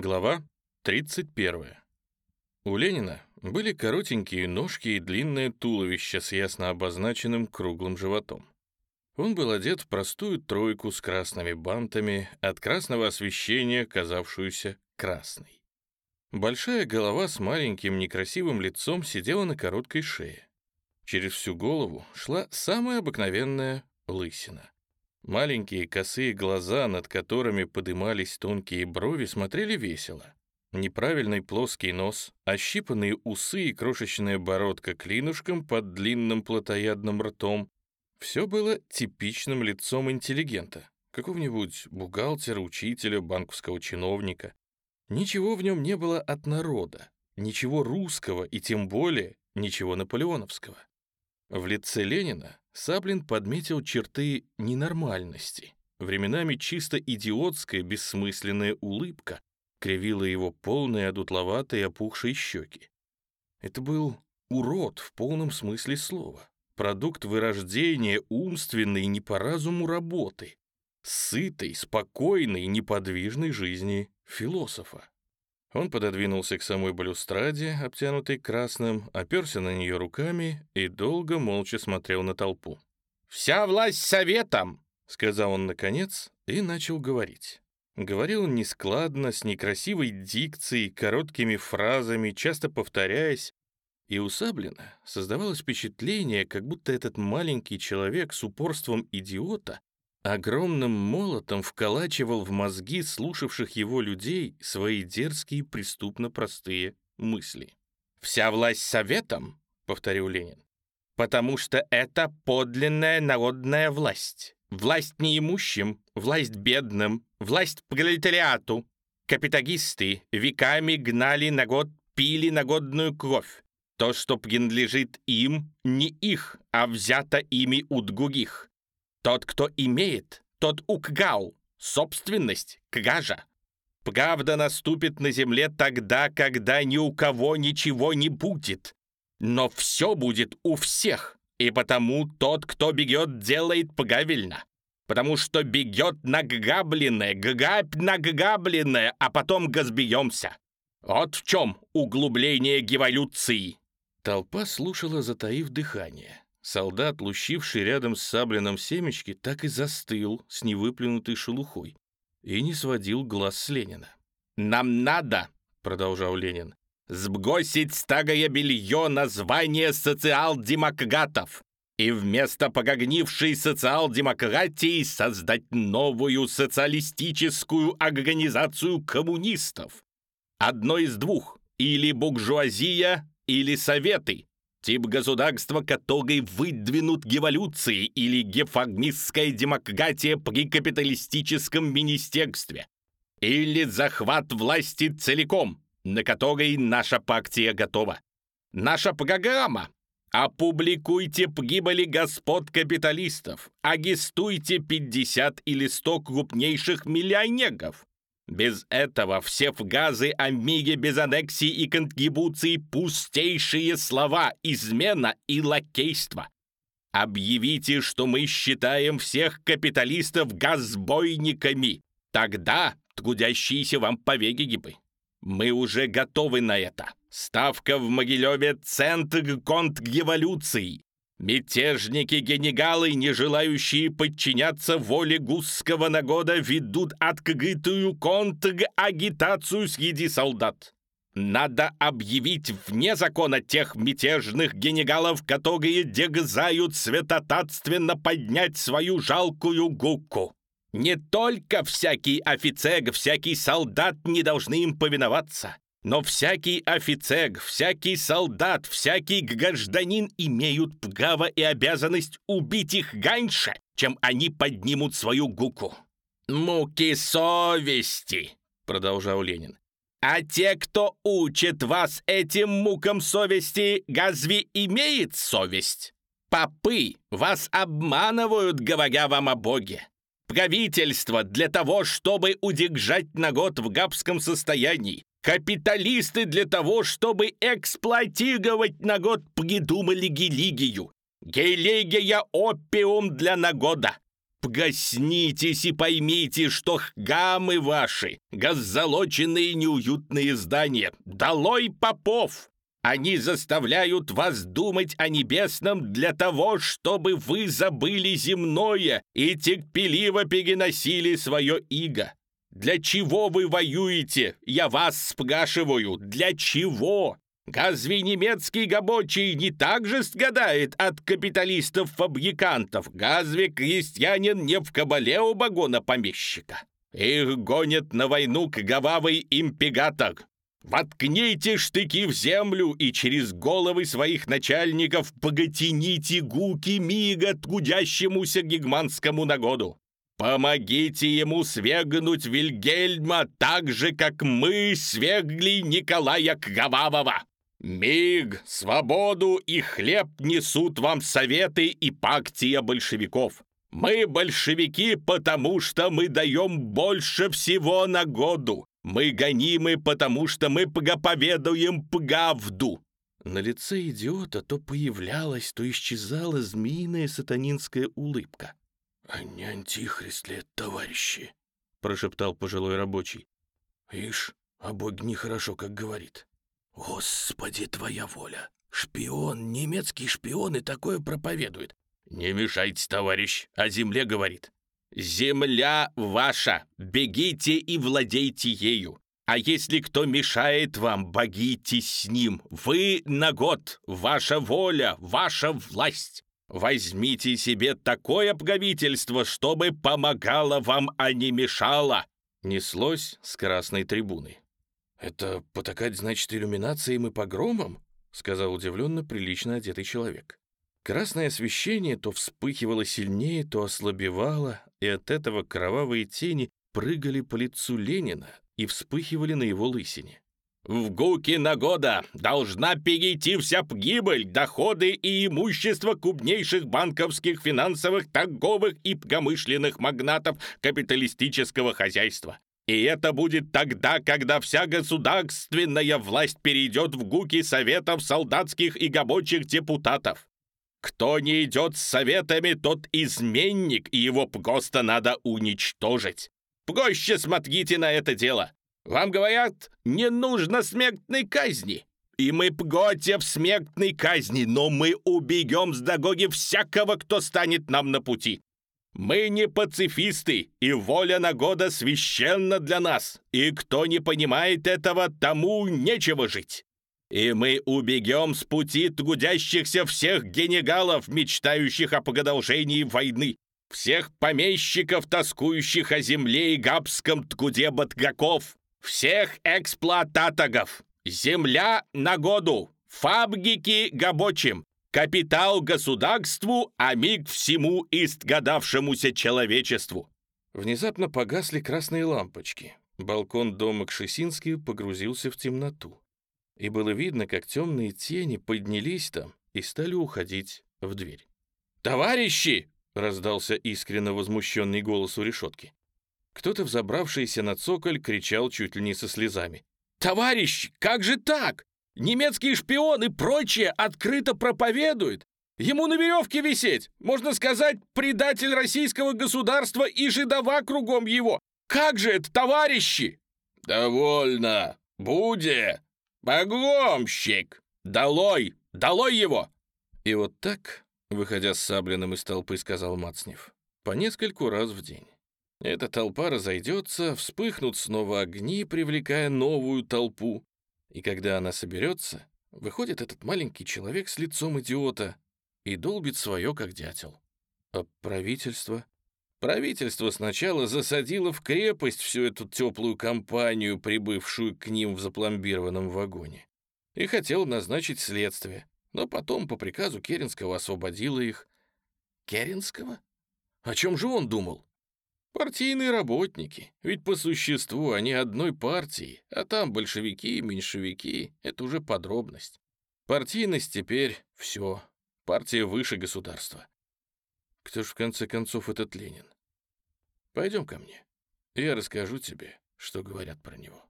Глава 31. У Ленина были коротенькие ножки и длинное туловище с ясно обозначенным круглым животом. Он был одет в простую тройку с красными бантами, от красного освещения, казавшуюся красной. Большая голова с маленьким некрасивым лицом сидела на короткой шее. Через всю голову шла самая обыкновенная лысина. Маленькие косые глаза, над которыми подымались тонкие брови, смотрели весело. Неправильный плоский нос, ощипанные усы и крошечная бородка клинушком под длинным плотоядным ртом. Все было типичным лицом интеллигента, какого-нибудь бухгалтера, учителя, банковского чиновника. Ничего в нем не было от народа, ничего русского и тем более ничего наполеоновского. В лице Ленина Саблин подметил черты ненормальности. Временами чисто идиотская, бессмысленная улыбка кривила его полные, одутловатые, опухшие щеки. Это был урод в полном смысле слова, продукт вырождения умственной не по разуму работы, сытой, спокойной, неподвижной жизни философа. Он пододвинулся к самой балюстраде, обтянутой красным, оперся на нее руками и долго молча смотрел на толпу. «Вся власть советом!» — сказал он наконец и начал говорить. Говорил он нескладно, с некрасивой дикцией, короткими фразами, часто повторяясь, и у Саблина создавалось впечатление, как будто этот маленький человек с упорством идиота огромным молотом вколачивал в мозги слушавших его людей свои дерзкие преступно простые мысли. «Вся власть советом», — повторил Ленин, «потому что это подлинная народная власть. Власть неимущим, власть бедным, власть пролетариату. Капиталисты веками гнали на год, пили нагодную кровь. То, что принадлежит им, не их, а взято ими у других. Тот, кто имеет, тот украл. Собственность — кража. Правда наступит на земле тогда, когда ни у кого ничего не будет. Но все будет у всех, и потому тот, кто бегет, делает правильно. Потому что бегет награбленное, грабь награбленное, а потом газбьемся. Вот в чем углубление эволюции. Толпа слушала, затаив дыхание. Солдат, лущивший рядом с саблином семечки, так и застыл с невыплюнутой шелухой и не сводил глаз с Ленина. «Нам надо», — продолжал Ленин, «сбросить старое белье название социал-демократов и вместо погогнившей социал-демократии создать новую социалистическую организацию коммунистов. Одно из двух, или буржуазия, или советы, Тип государства, который выдвинут эволюции или гефагмистская демократия при капиталистическом министерстве. Или захват власти целиком, на который наша партия готова. Наша программа. Опубликуйте погибели господ капиталистов. Агистуйте 50 или 100 крупнейших миллионеров. Без этого все фгазы о мире без аннексии и контрибуции пустейшие слова, измена и лакейство. Объявите, что мы считаем всех капиталистов газбойниками. Тогда трудящиеся вам повеги бы. Мы уже готовы на это. Ставка в Могилеве — центр контрреволюции. Мятежники-генегалы, не желающие подчиняться воле гусского народа, ведут открытую контрагитацию среди солдат. Надо объявить вне закона тех мятежных генегалов, которые дерзают святотатственно поднять свою жалкую гуку. Не только всякий офицер, всякий солдат не должны им повиноваться. Но всякий офицер, всякий солдат, всякий гражданин имеют право и обязанность убить их раньше, чем они поднимут свою гуку. «Муки совести», — продолжал Ленин. «А те, кто учит вас этим мукам совести, разве имеет совесть? Попы вас обманывают, говоря вам о Боге. Правительство для того, чтобы удержать народ в габском состоянии, Капиталисты для того, чтобы эксплуатировать на придумали гелигию. Гелигия – опиум для нагода. Пгаснитесь и поймите, что гамы ваши, газзолоченные неуютные здания, долой попов! Они заставляют вас думать о небесном для того, чтобы вы забыли земное и терпеливо переносили свое иго. Для чего вы воюете? Я вас спрашиваю, для чего? Разве немецкий габочий не так же страдает от капиталистов-фабрикантов? Разве крестьянин не в кабале у багона помещика? Их гонят на войну кровавый импегатор. Воткните штыки в землю и через головы своих начальников поготяните гуки мига трудящемуся гигманскому нагоду. Помогите ему свергнуть Вильгельма так же, как мы свергли Николая Кровавого. Миг, свободу и хлеб несут вам советы и пактия большевиков. Мы большевики, потому что мы даем больше всего на году. Мы гонимы, потому что мы проповедуем правду». На лице идиота то появлялась, то исчезала змеиная сатанинская улыбка. «А не антихрист ли, товарищи?» — прошептал пожилой рабочий. «Ишь, а Бог нехорошо, как говорит. Господи, твоя воля! Шпион, немецкий шпион и такое проповедует. «Не мешайте, товарищ, о земле говорит. Земля ваша, бегите и владейте ею. А если кто мешает вам, богитесь с ним. Вы на год, ваша воля, ваша власть. Возьмите себе такое обговительство, чтобы помогало вам, а не мешало!» Неслось с красной трибуны. «Это потакать, значит, иллюминацией и погромом?» — сказал удивленно прилично одетый человек. Красное освещение то вспыхивало сильнее, то ослабевало, и от этого кровавые тени прыгали по лицу Ленина и вспыхивали на его лысине. «В гуки на года должна перейти вся погибель, доходы и имущество крупнейших банковских, финансовых, торговых и промышленных магнатов капиталистического хозяйства. И это будет тогда, когда вся государственная власть перейдет в гуки советов солдатских и рабочих депутатов. Кто не идет с советами, тот изменник, и его просто надо уничтожить. Проще смотрите на это дело. Вам говорят, не нужно смертной казни. И мы против смертной казни, но мы убегем с дороги всякого, кто станет нам на пути. Мы не пацифисты, и воля на года священна для нас, и кто не понимает этого, тому нечего жить и мы убегем с пути трудящихся всех генегалов, мечтающих о продолжении войны, всех помещиков, тоскующих о земле и габском труде батраков, всех эксплуататоров. Земля на году, фабрики габочим, капитал государству, а миг всему истгадавшемуся человечеству. Внезапно погасли красные лампочки. Балкон дома Кшесинский погрузился в темноту и было видно, как темные тени поднялись там и стали уходить в дверь. «Товарищи!» — раздался искренне возмущенный голос у решетки. Кто-то, взобравшийся на цоколь, кричал чуть ли не со слезами. «Товарищи, как же так? Немецкий шпион и прочее открыто проповедует. Ему на веревке висеть, можно сказать, предатель российского государства и жидова кругом его. Как же это, товарищи?» «Довольно! Буде!» «Погромщик! Долой! Долой его!» И вот так, выходя с сабленным из толпы, сказал Мацнев, по нескольку раз в день. Эта толпа разойдется, вспыхнут снова огни, привлекая новую толпу. И когда она соберется, выходит этот маленький человек с лицом идиота и долбит свое, как дятел. А правительство? Правительство сначала засадило в крепость всю эту теплую компанию, прибывшую к ним в запломбированном вагоне, и хотел назначить следствие, но потом по приказу Керенского освободило их. Керенского? О чем же он думал? Партийные работники, ведь по существу они одной партии, а там большевики, меньшевики — это уже подробность. Партийность теперь — все, партия выше государства. Кто ж в конце концов этот Ленин? Пойдем ко мне. Я расскажу тебе, что говорят про него.